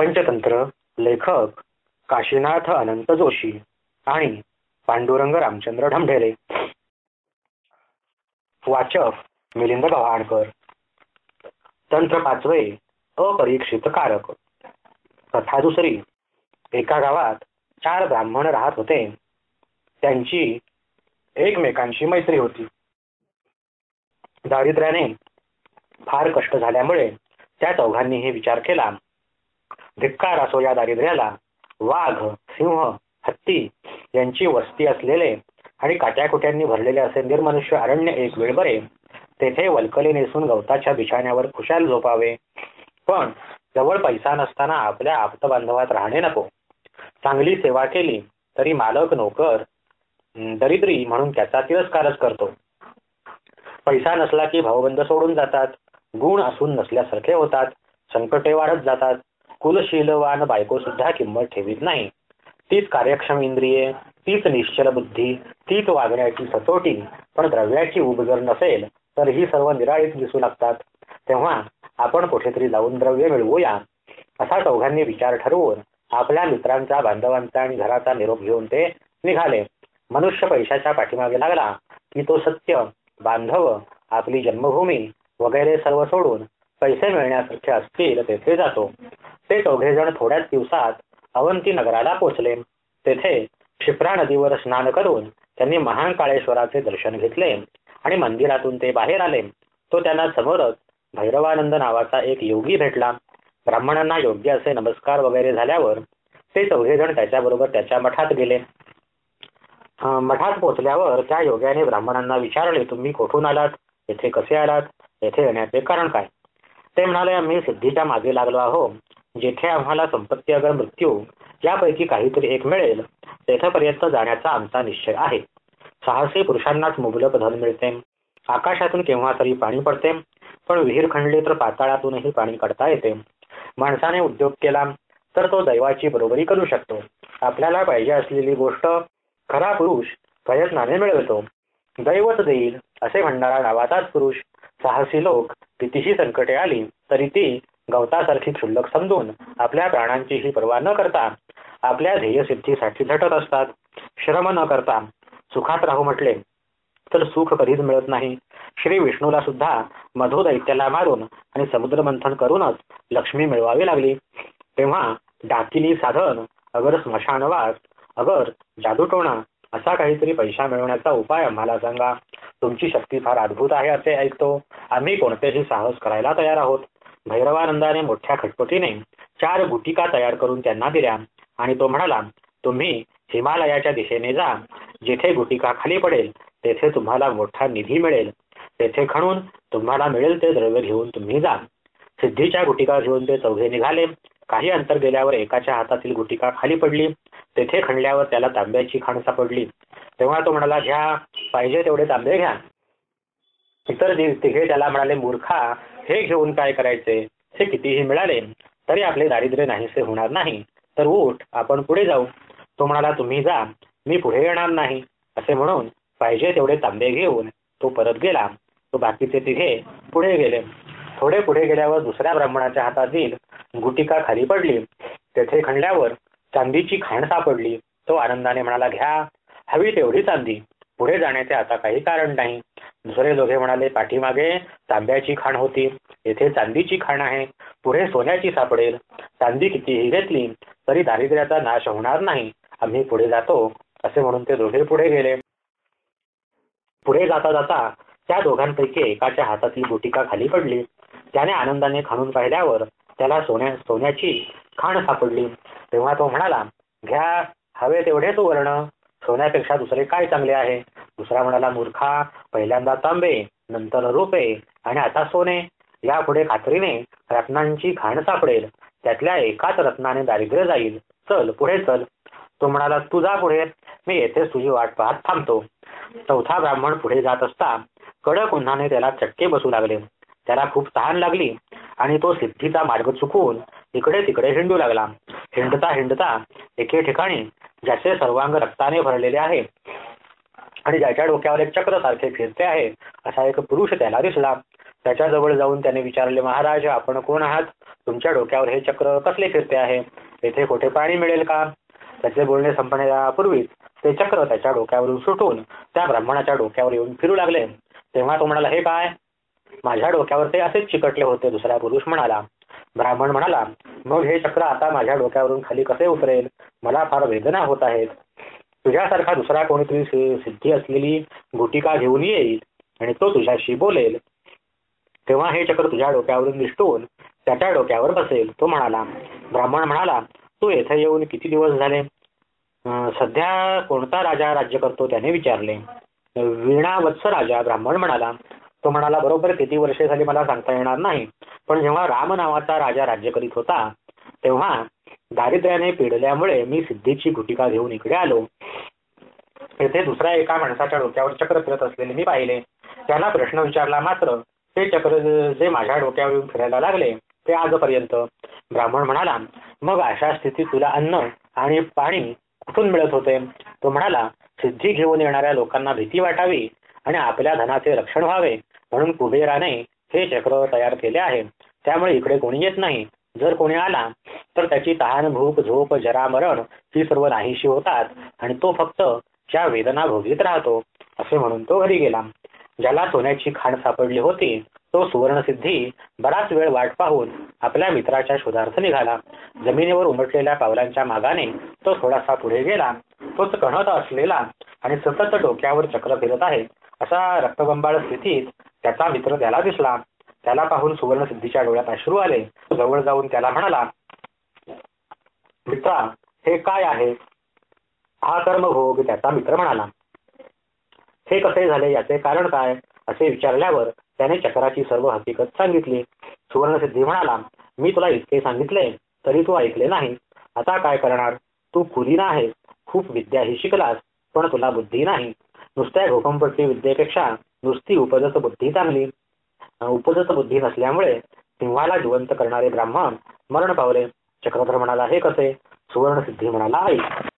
पंचतंत्र लेखक काशीनाथ अनंत जोशी आणि पांडुरंग रामचंद्र ढमढेरे वाचक मिलिंद गव्हाणकर. तंत्र पाचवे अपरीक्षित कारक. कथा दुसरी एका गावात चार ब्राह्मण राहत होते. त्यांची एकमेकांशी मैत्री होती. दारिद्र्याने फार कष्ट झाल्यामुळे त्या चौघांनीही विचार केला. धिक्कार असो या दारिद्र्याला वाघ सिंह हत्ती यांची वस्ती असलेले आणि काट्याकुट्यांनी भरलेले असे निर्मनुष्य अरण्य एक वेळ बरे तेथे वलकले नेसून गवताच्या बिछाण्यावर खुशाल झोपावे. पण जवळ पैसा नसताना आपल्या आप्त बांधवात राहणे नको. चांगली सेवा केली तरी मालक नोकर दरिद्री म्हणून त्याचा तिरस्कारच करतो. पैसा नसला की भावबंद सोडून जातात. गुण असून नसल्यासारखे होतात. संकटे वाढत जातात. कुलशीलवान बायको सुद्धा किंमत ठेवीत नाही. तीच कार्यक्षम इंद्रिये तीच निश्चल बुद्धी तीच वागण्याची सचोटी पण द्रव्याची उब जर नसेल तर ही सर्व निराळीत दिसू लागतात. तेव्हा आपण कुठेतरी जाऊन द्रव्य मिळवूया. असा चौघांनी विचार ठरवून आपल्या मित्रांचा बांधवांचा आणि घराचा निरोप घेऊन ते निघाले. मनुष्य पैशाच्या पाठीमागे लागला की तो सत्य बांधव आपली जन्मभूमी वगैरे सर्व सोडून पैसे मिळण्यासारखे असतील तेथे जातो. ते चौघेजण थोड्याच दिवसात अवंती नगराला पोचले तेथे क्षिप्रा नदीवर स्नान करून त्यांनी महान काळेश्वराचे दर्शन घेतले आणि मंदिरातून ते बाहेर आले. तो त्यांना समोरच भैरवानंद नावाचा एक योगी भेटला. ब्राह्मणांना योग्य असे नमस्कार वगैरे झाल्यावर ते चौघे जण त्याच्याबरोबर त्याच्या मठात गेले. मठात पोचल्यावर त्या योग्याने ब्राह्मणांना विचारले तुम्ही कुठून आलात? येथे कसे आलात? येथे येण्याचे कारण काय? ते म्हणाले आम्ही सिद्धीच्या मागे लागलो आहो जेथे आम्हाला संपत्ती अगर मृत्यू यापैकी काहीतरी एक मिळेल तेथपर्यंत जाण्याचा आमचा निश्चय आहे. साहसी पुरुषांनाच मुबलक धन मिळते. आकाशातून केव्हा तरी पाणी पडते पण विहीर खणली तर पाताळातूनही पाणी काढता येते. माणसाने उद्योग केला तर तो दैवाची बरोबरी करू शकतो. आपल्याला पाहिजे असलेली गोष्ट खरा पुरुष प्रयत्नाने मिळवतो. दैवत देईल असे म्हणणारा नावाचाच पुरुष साहसी लोक कितीही संकटे आली तरी ती गवतासारखी क्षुल्लक समजून आपल्या प्राणांचीही पर्वा न करता आपल्या ध्येयसिद्धीसाठी झटत असतात. श्रम न करता सुखात राहू म्हटले तर सुख कधीच मिळत नाही. श्री विष्णूला सुद्धा मधु दैत्याला मारून आणि समुद्र मंथन करूनच लक्ष्मी मिळवावी लागली. तेव्हा डाकिनी साधन अगर स्मशानवास अगर जादूटोणा असा काहीतरी पैसा मिळवण्याचा उपाय आम्हाला सांगा. तुमची शक्ती फार अद्भुत आहे असे ऐकतो. आम्ही कोणतेही साहस करायला तयार आहोत. भैरवानंदाने मोठ्या खटपटीने चार गुटिका तयार करून त्यांना दिल्या. आणि तो म्हणाला तुम्ही हिमालयाच्या दिशेने जा. जिथे गुटिका खाली पडेल तेथे तुम्हाला मोठा निधी मिळेल. तेथे खणून तुम्हाला मिळेल ते द्रव्य घेऊन तुम्ही जा. सिद्धीच्या गुटिका घेऊन ते चौघे निघाले. काही अंतर गेल्यावर एकाच्या हातातील गुटिका खाली पडली. तेथे खणल्यावर त्याला तांब्याची खाण सापडली. तेव्हा तो म्हणाला घ्या. पाहिजे तेवढे तांबे घ्या. इतर तिघे त्याला म्हणाले मूर्खा. हे घेऊन काय करायचे? हे कितीही मिळाले तरी आपले दारिद्र्य नाहीसे होणार नाही. तर उठ आपण पुढे जाऊ. तो म्हणाला तुम्ही जा. मी पुढे येणार नाही. असे म्हणून पाहिजे तेवढे तांबे घेऊन तो परत गेला. तो बाकीचे तिघे पुढे गेले. थोडे पुढे गेल्यावर दुसऱ्या ब्राह्मणाच्या हातातील गुटिका खाली पडली. तेथे खणल्यावर चांदीची खाण सापडली. तो आनंदाने म्हणाला घ्या. हवी तेवढी चांदी. पुढे जाण्याचे आता काही कारण नाही. दुसरे दोघे म्हणाले पाठीमागे तांब्याची खाण होती. येथे चांदीची खाण आहे. पुढे सोन्याची सापडेल. चांदी कितीही घेतली तरी दारिद्र्याचा नाश होणार नाही. आम्ही पुढे जातो असे म्हणून ते दोघे पुढे गेले. पुढे जाता जाता त्या दोघांपैकी एकाच्या हातातील गुटिका खाली पडली. त्याने आनंदाने खाणून पाहिल्यावर त्याला सोन्या सोन्याची खाण सापडली. तेव्हा तो म्हणाला घ्या हवे तेवढेच वर्ण. सोन्यापेक्षा दुसरे काय चांगले आहे? दुसरा म्हणाला मूर्खा पहिल्यांदा तांबे नंतर रुपे आणि आता सोने. यापुढे खात्रीने रत्नांची घाण सापडेल. त्यातल्या एकाच रत्नाने दारिद्र्य जाईल. चल पुढे चल. तो म्हणाला तू जा पुढे. मी येथेच तुझी वाट पाहत थांबतो. चौथा ब्राह्मण पुढे जात असता कडक उन्हाने त्याला चटके बसू लागले. त्याला खूप तहान लागली आणि तो सिद्धीचा मार्ग चुकवून इकडे तिकडे हिंडू लागला. हिंडता हिंडता एके ठिकाणी ज्याचे सर्वांग रक्ताने भरलेले आहे आणि ज्याच्या डोक्यावर एक चक्र सारखे फिरते आहे असा एक पुरुष त्याला दिसला. त्याच्याजवळ जाऊन त्याने विचारले महाराज आपण कोण आहात? तुमच्या डोक्यावर हे चक्र कसले फिरते आहे? येथे कुठे पाणी मिळेल का? त्याचे बोलणे संपण्यापूर्वीच ते चक्र त्याच्या डोक्यावरून सुटून त्या ब्राह्मणाच्या डोक्यावर येऊन फिरू लागले. तेव्हा तो म्हणाला हे काय माझ्या डोक्यावर ते असेच चिकटले होते दुसरा पुरुष म्हणाला. ब्राह्मण म्हणाला मग हे चक्र आता माझ्या डोक्यावरून खाली कसे उतरेल? मला फार वेदना होत आहेत. तुझ्यासारखा दुसरा कोणीतरी सिद्धी असलेली गुटिका घेऊन येईल आणि तो तुझ्याशी बोलेल. तेव्हा हे चक्र तुझ्या डोक्यावरून निष्ठून त्याच्या डोक्यावर बसेल. तो म्हणाला ब्राह्मण म्हणाला तू येथे येऊन किती दिवस झाले? सध्या कोणता राजा राज्य करतो त्याने विचारले. वीणावत्स राजा ब्राह्मण म्हणाला. तो म्हणाला बरोबर किती वर्षे झाली मला सांगता येणार नाही पण जेव्हा राम नावाचा राजा राज्य करीत होता तेव्हा दारिद्र्याने पिडल्यामुळे मी सिद्धीची गुटिका घेऊन इकडे आलो. येथे दुसऱ्या एका माणसाच्या डोक्यावर चक्र फिरत असलेले मी पाहिले. त्याला प्रश्न विचारला मात्र ते चक्र जे माझ्या डोक्यावर फिरायला लागले ते आजपर्यंत. ब्राह्मण म्हणाला मग अशा स्थितीत तुला अन्न आणि पाणी कुठून मिळत होते? तो म्हणाला सिद्धी घेऊन येणाऱ्या लोकांना भीती वाटावी आणि आपल्या धनाचे रक्षण व्हावे. म्हणून कुबेराने हे चक्र तयार केले आहे. त्यामुळे इकडे कोणी येत नाही. जर कोणी आला तर त्याची तहान भूक झोप जरा मरण ही सर्व नाहीशी होतात आणि तो फक्त त्या वेदना भोगीत राहतो असे म्हणून तो घरी गेला. ज्याला सोन्याची खाण सापडली होती तो सुवर्णसिद्धी बराच वेळ वाट पाहून आपल्या मित्राच्या शोधार्थ निघाला. जमिनीवर उमटलेल्या पावलांच्या मागाने तो थोडासा पुढे गेला. तोच कणत असलेला आणि सतत डोक्यावर चक्र फिरत आहे असा रक्तबंबाळ स्थितीत त्याचा मित्र त्याला दिसला. त्याला पाहून सुवर्णसिद्धीच्या डोळ्यात अश्रू आले. जवळ जाऊन त्याला म्हणाला मित्रा हे काय आहे? हा कर्मभोग त्याचा मित्र म्हणाला. हे कसे झाले याचे कारण काय असे विचारल्यावर त्याने चक्राची सर्व हकीकत सांगितली. सुवर्णसिद्धी म्हणाला मी तुला इतके सांगितले तरी तू ऐकले नाही. आता काय करणार? तू कुलीन आहे खूप विद्याही शिकलास पण तुला बुद्धी नाही. नुसत्या घोकंपट्टी विद्येपेक्षा नुसती उपजत बुद्धी चांगली. उपजत बुद्धी नसल्यामुळे सिंहाला जिवंत करणारे ब्राह्मण मरण पावले. चक्रधर म्हणाला हे कसे? सुवर्ण सिद्धी म्हणाला आई